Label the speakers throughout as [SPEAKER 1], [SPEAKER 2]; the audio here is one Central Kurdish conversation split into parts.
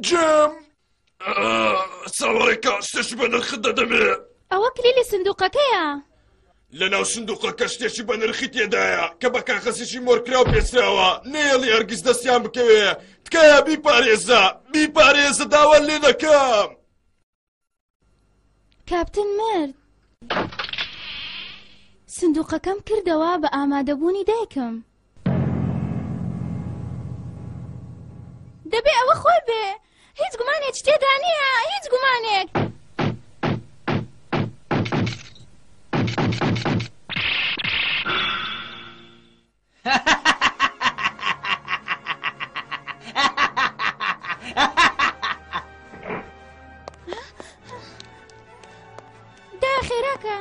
[SPEAKER 1] جم ساڵڕێکا شتێش بە نرخت دەدەمێ
[SPEAKER 2] ئەوە کلیلی سندوقەکەیە
[SPEAKER 1] لە ناو سندوقەکە شتێکی بە نرخی تێدایە کە بە کاخەسیشی مۆرکراو پێسراوە نێڵی ئەرگز دەستیان بکەوێ تکایە بیپارێزە بیپارێزە داوا لێ دەکەم
[SPEAKER 2] کاپتن مرد سندوقەکەم کردەوە بە ئامادەبوونی دایکم دەبێ ئەوە خۆی بێ هیچ گومانێک تێدا نییە هیچ گومانێک دا خێراکە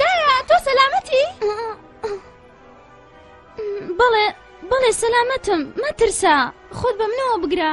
[SPEAKER 2] دایە تۆ سەلامەتی بەڵێ بەڵێ سەلامەتم مەترسە خۆت بە منەوە بگرە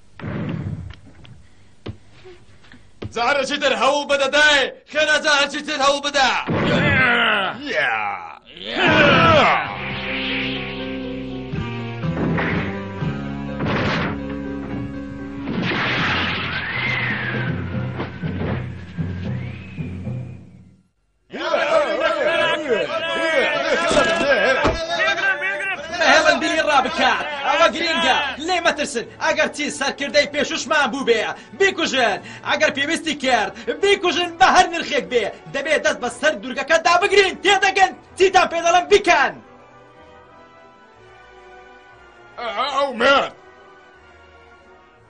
[SPEAKER 2] جارە
[SPEAKER 1] چی تر هەوڵ بدە دای خێرا جارە چی تر هەوڵ بدە
[SPEAKER 3] هێمن بیری ڕابکات ئەوە گرینگە لێ مەترسن ئەگەر چی سەرکردەی پێشوشمان بوو بێ بیکوژن ئەگەر پێویستی کرد بیکوژن بە هەر نرخێک بێ دەبێ دەست بە سەر دوورگەکە دابگرین تێدەگەن چیتان پێ دەڵم بیکەن
[SPEAKER 1] ئەو مرد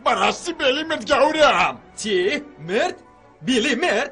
[SPEAKER 1] بەڕاستی بێلی مرد گەورەم
[SPEAKER 3] چی مرد بیلی مرد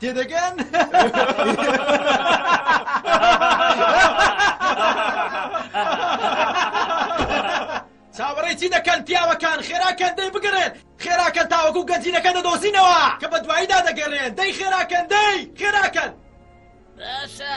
[SPEAKER 3] تێدەگەن چاوەڕێی چی دەکەن پیاوەکان خێراکەن دەی بگەڕێن خێراکەن تاوەکو گەنجینەکە دەدۆزینەوە کە بە دواییدا دەگەڕێن دەی خێراکەن دەی خێراکەن
[SPEAKER 4] باشە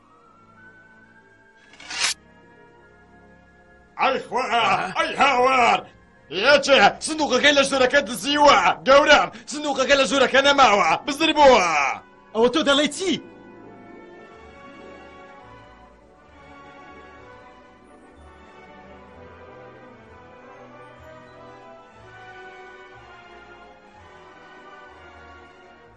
[SPEAKER 1] ئەی خوا ئەی هاوار یەچێ سندوقەکەی لە ژورەکە دزیوە گەورەم سندوقەکە لە ژورەکە نەماوە بزر بووە
[SPEAKER 3] ئەوە تۆ دەڵێ چی؟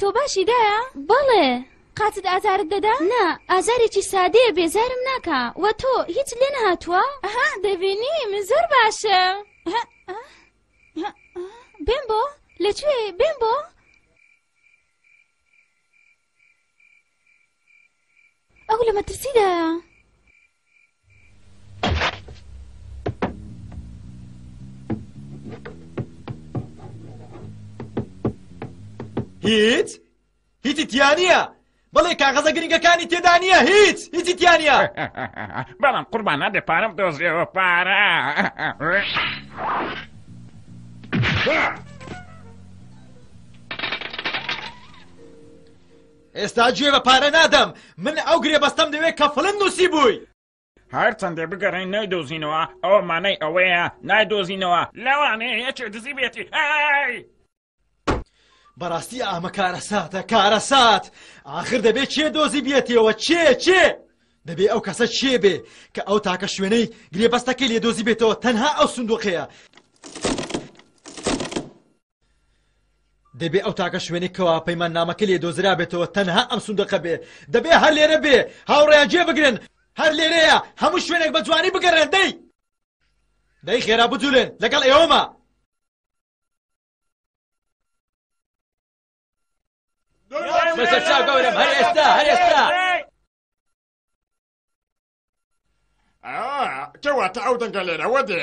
[SPEAKER 2] تۆ باشی دایە؟ بەڵێ قاتت ئازارت دەدا؟ نا ئازارێکی سادەیە بێزارم ناکە و تۆ هیچ لێ نهاتووە؟ ئەها دەبینی من زۆر باشە بێن بۆ لەکوێ بێن بۆ؟ ئەو لە مەترسیدایە
[SPEAKER 3] هیچ هیچی تیانە بڵێ کاغەزە گرنگەکانی تێدا نییە هیچ هیچی تیانە
[SPEAKER 5] بەڵام قوربان نادێ پارەم دۆزیەوە پارە
[SPEAKER 3] ئێستا گوێ بە پارە نادەم من ئەو گرێبەستەم دەوێت کە فڵم نووسی بووی
[SPEAKER 5] هەر چەندێ بگەڕین نایدۆزینەوە ئەوە مانای ئەوەیە نایدۆزینەوە لەوانێ یەکێ دزی بێتی ئای
[SPEAKER 3] بەڕاستی ئامە کارەساتە کارەسات ئاخر دەبێت چێ دۆزی بێتیەوە چێ چێ دەبێ ئەو کەسە چێ بێ کە ئەو تاکە شوێنەی گرێبەستەکەی لێ دۆزی بێتەوە تەنها ئەو سندوقەیە دەبێ ئەو تاکە شوێنێک کەوا پەیماننامەکە لێ دۆزرابێتەوە تەنها ئەم سندوقە بێ دەبێ هەر لێرە بێ هاوڕێیان جێ بگرن هەر لێرەیە هەموو شوێنێک بە جوانی بگەڕێن دەی دەی خێرا بجولێن لەگەڵ ئێوەمە بەسەر چاو گەورم هەر ئێستا هەر ئێستا
[SPEAKER 1] کەواتە ئەو دەنگە لێرەوە دێ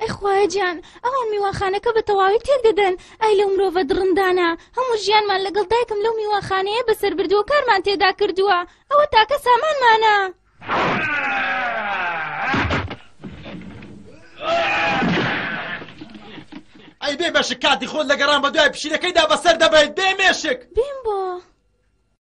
[SPEAKER 2] ئەی خوایە جیان ئەوان میوانخانەکە بە تەواوی تێک دەدەن ئای لەو مرۆڤە دڕندانە هەموو ژیانمان لەگەڵ دایکم لەو میوانخانەیە بەسەر بردووە کارمان تێدا کردووە ئەوە تاکە سامانمانە.
[SPEAKER 3] ئەی بێ بەشک کاتی خۆت لە گەڕان بە دوای پشیلەکەیدا بەسەر دەبەیت بێ مێشک
[SPEAKER 2] بێم بۆ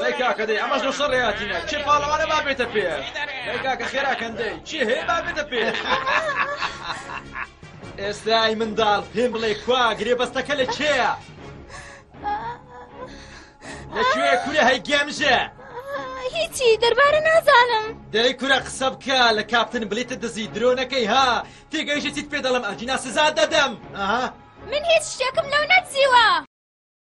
[SPEAKER 3] دەی کاکە دەی ئەمەش لەو شەڕێ هاتینە کێ پاڵەوانە با بێتە پێش دەی کاکە خێراکەن دەی چی هەیە با بێتە پێ ئێستا ئەی منداڵ پێم بڵێ کوا گرێبەستەکە لە کێیە لەکوێ کورە هەی گێمژە
[SPEAKER 2] هیچی دەربارە نازانم
[SPEAKER 3] دەی کورە قسە بکە لە کاپتن بلیتە دزی درۆنەکەی ها تێگەیشتیت پێ دەڵم ئەجینا سزا دەدەم ئەها
[SPEAKER 2] من هیچ شتێکم لەو
[SPEAKER 3] نەدزیوە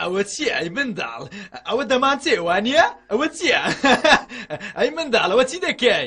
[SPEAKER 3] ئەوە چی ئەی منداڵ ئەوە دەمانچێ وانە ئەوە چییە ئەی منداڵەوە چی دەکەی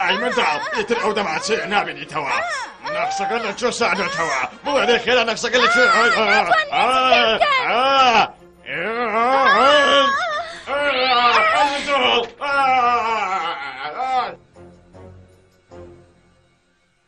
[SPEAKER 1] ئای منداڵ ئیتر ئەو دەماچەیە نابێنیتەوە نەخشەکە لە چۆ سادەتەوە بڵێ خێرا نەخشەکە لە
[SPEAKER 3] کوێ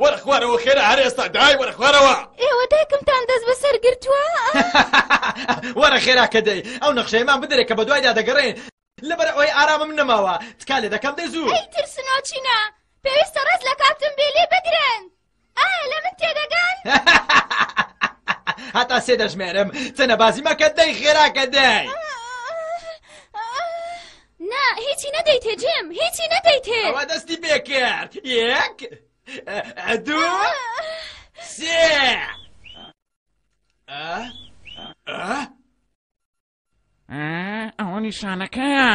[SPEAKER 5] وەرە
[SPEAKER 1] خوارەوە خێرە هەر ئێستا دای وەرە خوارەوە
[SPEAKER 2] ئێوە دایکمتان دەست بەسەر گرتووە
[SPEAKER 3] وەرە خێرا کە دەی ئەو نەخشەیەمان بدەرێ کە بە دوایدا دەگەڕێن لەبەر ئەوەی ئارامم نەماوە تکا لێ دەکەم دەی زوو
[SPEAKER 2] ئەی ترسنۆچینە پێویستە ڕێز لە کاپتن بێلێ بگرن ئایا لە من تێدەگەن
[SPEAKER 3] هەتا سێ دەژمێرم چەنە بازی مەکە دەی خێراکە دەی
[SPEAKER 2] نا هیچی نەدەیتێ جیم هیچی نەدەیتێ
[SPEAKER 3] ئەوە دەستی پێکرد یەک دو سێ
[SPEAKER 5] ئەوە نیشانەکەیە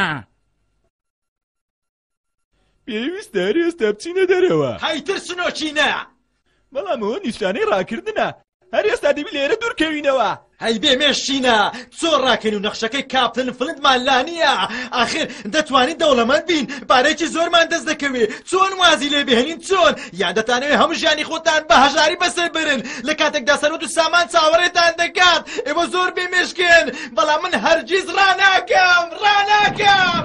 [SPEAKER 6] پێویستە ئێستا بچینە دەرەوە
[SPEAKER 3] هەیتر سنۆچینە
[SPEAKER 6] بەڵام ئەوە نیشانەی ڕاکردنە هەر ئێستا دەبی لێرە دوورکەوینەوە
[SPEAKER 3] هەی بێ مێشینە چۆ ڕاکەین و نەخشەکەی کاپتن فلندمان لا نییە ئاخر دەتوانین دەوڵەمەند بین پارێکی زۆرمان دەست دەکەوێ چۆن وازی لێ بهێنین چۆن یان دەتانەوێ هەموو ژیانی خۆتان بە هەژاری بەسەر برن لە کاتێکدا سەرۆت و سامان چاوەڕێتان دەکات ئێوە زۆر بێ مێشکن بەڵام من هەرگیز ڕناکەم ڕناکەم.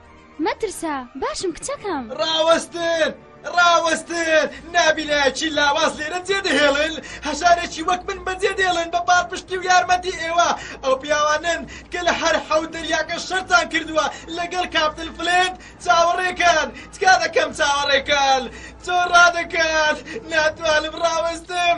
[SPEAKER 2] مەترسە باشم کچەکەم.
[SPEAKER 3] ڕاوەستن ڕاوەستن نابینایەکی لاواز لێرە جێ دەهێڵن هەژارێکی وەک من بەجێ دێڵن بە پاڵپشتی و یارمەتی ئێوە ئەو پیاوانن کە لە هەر حەوت دەریاکە شەرتان کردووە لەگەڵ کاپتن فلێنت چاوەڕێکەن تکا دەکەم چاوەڕێکەن تۆ ڕادەکەن ناتوانم ڕاوەستم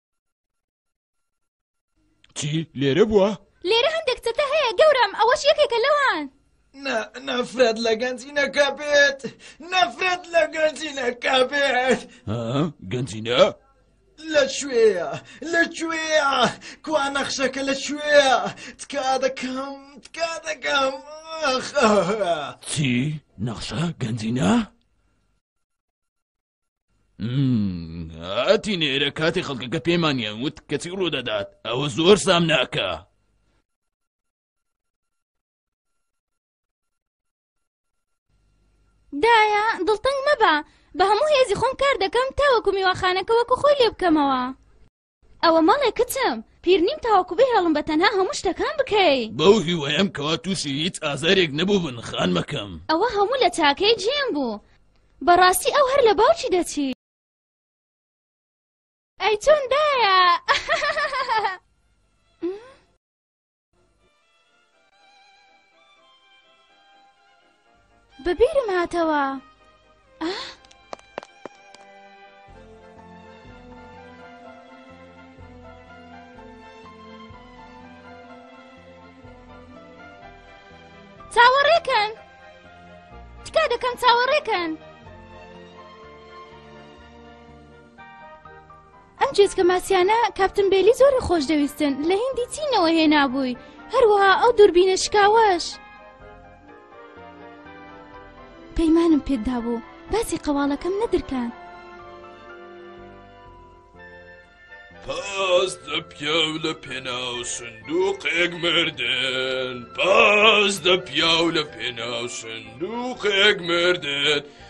[SPEAKER 6] چی لێرە بووە؟
[SPEAKER 2] لێرە هەندێک چەتە هەیە گەورم ئەوەش یەکێکە لەوان
[SPEAKER 3] نەفرەت لە گەنجی نەکەبێت نەفرەت لە گەنجی نەکەبێت
[SPEAKER 6] گەنجینە؟
[SPEAKER 3] لە کوێە لە کوێە کوا نەخشەکە لە کوێە تکا دەکەم تکا دەکەم
[SPEAKER 6] چی نەخشە گەنجینە؟ ئەتی نێرە کاتی خەڵکەکە پێمانیان وت کەچی ڕوودەدات ئەوە زۆر سام ناکە
[SPEAKER 2] دایە دڵتەنگ مەبە بە هەموو هێزی خۆم کار دەکەم تاوەکو میوەخانەکە وەکو خۆی لێ بکەمەوە ئەوە مەڵێ کچم پیر نیم تاوەکو بهێڵم بە تەنها هەموو شتەکان بکەی
[SPEAKER 7] بەو هیوەیەم کەوا تووشی هیچ ئازارێک نەبووبن خانمەکەم
[SPEAKER 2] ئەوە هەموو لە چاکەی جێم بوو بەڕاستی ئەو هەر لە باوکی دەچی ئەی چۆن دایە بە بیرم هاتەوە ئا چاوەڕێکەن تکا دەکەم چاوەڕێکەن ئەم جێسکە ماسیانە کاپتن بێلی زۆر خۆش دەویستن لە هیندی چینەوە هێنابووی هەروەها ئەو دووربینە شکاوەش پەیمانم پێتدا بوو باسی قەواڵەکەم نەدرکان
[SPEAKER 1] پاس دە پیاو لە پێناو سندوقێک مردن پاس دە پیاو لە پێناو سندوقێک مردن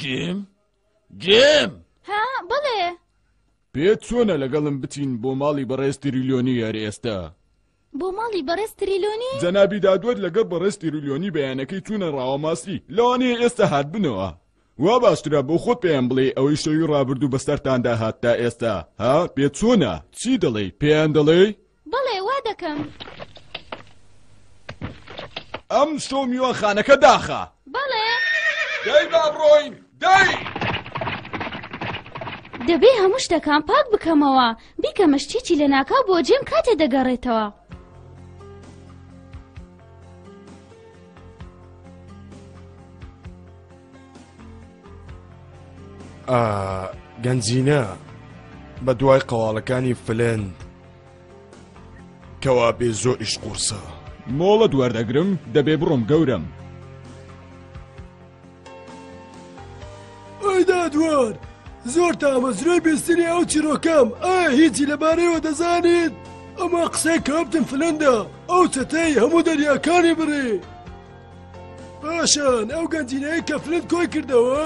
[SPEAKER 7] جیم جیم
[SPEAKER 2] ها بڵێ
[SPEAKER 6] پێ چۆنە لەگەڵم بچین بۆ ماڵی بەڕێز تریلیۆنی یار ئێستا
[SPEAKER 2] بۆ ماڵی بەڕێز تریلیۆنی
[SPEAKER 6] جەنابی دادوەر لەگەڵ بەڕێز تریلیۆنی بەیانەکەی چوونە ڕاوەماسی لەوانەیە ئێستا هات بنەوە وا باشترە بۆ خۆت پێیان بڵێ ئەوەی شەوی ڕابردوو بەسەرتاندا هات تا ئێستا ها پێ چۆنە چی دەڵێی پێیان دەڵێی
[SPEAKER 2] بەڵێ وا دەکەم.
[SPEAKER 6] ئەم شتە و میوانخانەکە داخە.
[SPEAKER 2] بەڵێ.
[SPEAKER 1] دەی با بڕۆین دەی.
[SPEAKER 2] دەبێ هەموو شتەکان پاک بکەمەوە بیکەمە شتێکی لە ناکاو بۆ جێم کاتێ دەگەڕێتەوە.
[SPEAKER 1] گەنجینە بە دوای قەواڵەکانی فلند کەوا بێ زۆریش قورسە
[SPEAKER 6] مۆڵەت وەردەگرم دەبێ بڕۆم گەورم
[SPEAKER 8] ئەیدادوار زۆر تامەزرۆی بیستنی ئەو چیرۆکەم ئا هیچی لەبارەیەوە دەزانیت ئەمە قسەی کاپتن فلندە ئەو چەتەی هەموو دەریاکانی بڕێ پاشان ئەو گەنجینەیە کە فلند کۆی کردەوە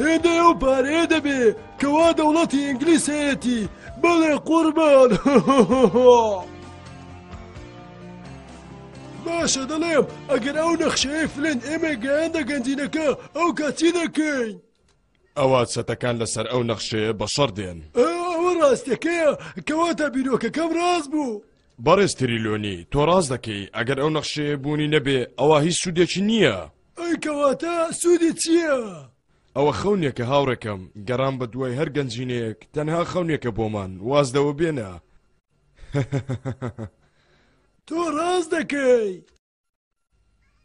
[SPEAKER 8] هێندەی ئەو پارەیە دەبێ کەوا دەوڵەتی ئینگلیس هەیەتی بەڵێ قوربان باشە دەڵێم ئەگەر ئەو نەخشەیە فلند ئێمە گەیاندە گەنجینەکە ئەو کاچی دەکەین
[SPEAKER 1] ئەوە چەتەکان لەسەر ئەو نەخشەیە بە شەڕ دێن
[SPEAKER 8] ئەوە ڕاستەکەیە کەواتە بیرۆکەکەم ڕاست بوو
[SPEAKER 1] بەڕێز تریلۆنی تۆ ڕاست دەکەی ئەگەر ئەو نەخشەیە بوونی نەبێ ئەوە هیچ سوودێکی نییە
[SPEAKER 8] ئەی کەواتە سوودی چییە؟
[SPEAKER 1] ئەوە خەونێکە هاوڕێکەم گەڕان بە دوای هەر گەنجینەیەک تەنها خەونێکە بۆمان واز لەوە بێنە
[SPEAKER 8] تۆ ڕاست دەکەی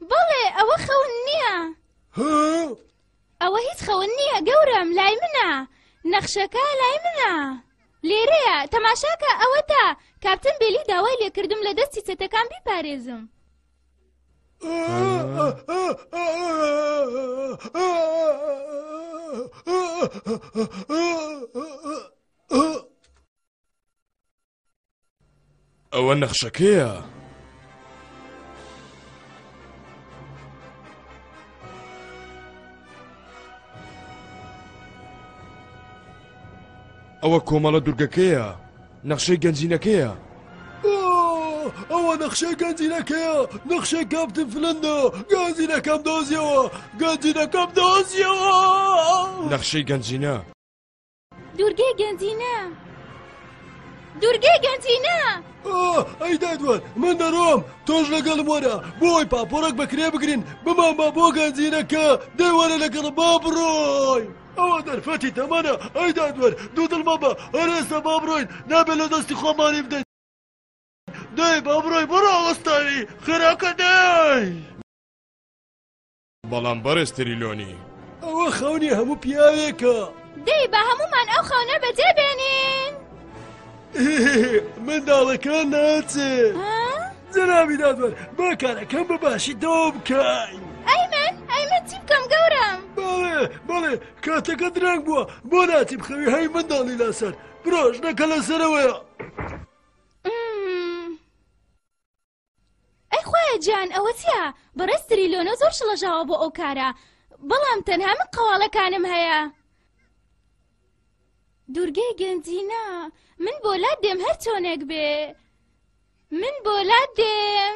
[SPEAKER 2] بەڵێ ئەوە خەون نییە
[SPEAKER 8] ها؟
[SPEAKER 2] ئەوە هیچ خەون نییە گەورم لای منە نەخشەکە لای منە لێرەیە تەماشاکە ئەوەتە کاپتن بێلی داوای لێکردم لە دەستی چەتەکان بیپارێزم
[SPEAKER 1] ئەوە نەخشەکەیە. ئەوە کۆمەڵە دوورگەکەیە نەخشەی گەنجینەکەیە.
[SPEAKER 8] ئۆۆۆۆ ئەوە نەخشەی گەنجینەکەیە نەخشەی کاپتن فلنتە گەنجینەکەم دۆزیەوە گەنجینەکەم دۆزیەوە
[SPEAKER 1] نەخشەی گەنجینە.
[SPEAKER 2] دوورگەی گەنجینە دوورگەی گەنجینە.
[SPEAKER 8] ئۆۆۆ ئەی دادوەر من دەڕۆم تۆش لەگەڵم وەرە بۆ ئەوەی پاپۆڕێک بەکرێ بگرین بمانبا بۆ گەنجینەکە دەی وەرە لەگەڵم با بڕۆین. ئەوە دەرفەتی تەمەنە ئەی دادوەر دوو دڵ مەبە هەر ئێستا با بڕۆین نابێ لە دەستی خۆمانی بدەین دەی با بڕۆین بڕۆ وەستاوی خێراکە دەی.
[SPEAKER 1] بەڵام بەڕێز تریلۆنی.
[SPEAKER 8] ئەوە خەونی هەموو پیاوێکە.
[SPEAKER 2] دەی با هەموومان ئەو خەونە بەجێ بێنین.
[SPEAKER 8] منداڵەکان
[SPEAKER 2] ناچێ
[SPEAKER 8] جەنابی دادوەر با کارەکەم بە باشی دەوە بکەین
[SPEAKER 2] ئەی من ئەی من چی بکەم گەورم
[SPEAKER 8] بەڵێ بەڵێ کاتەکە درەنگ بووە بۆ ناچی بخەوی هەی منداڵی لاسەر برۆژنەکە لەسەرەوەیە
[SPEAKER 2] ئەی خوایە جان ئەوە چیە بەڕێز تریلۆنە زۆر شڵەژاوە بۆ ئەو کارە بەڵام تەنها من قەواڵەکانم هەیە دوورگەی گەنجینە من بۆ لا دێم هەر چۆنێک بێ من بۆ لا دێم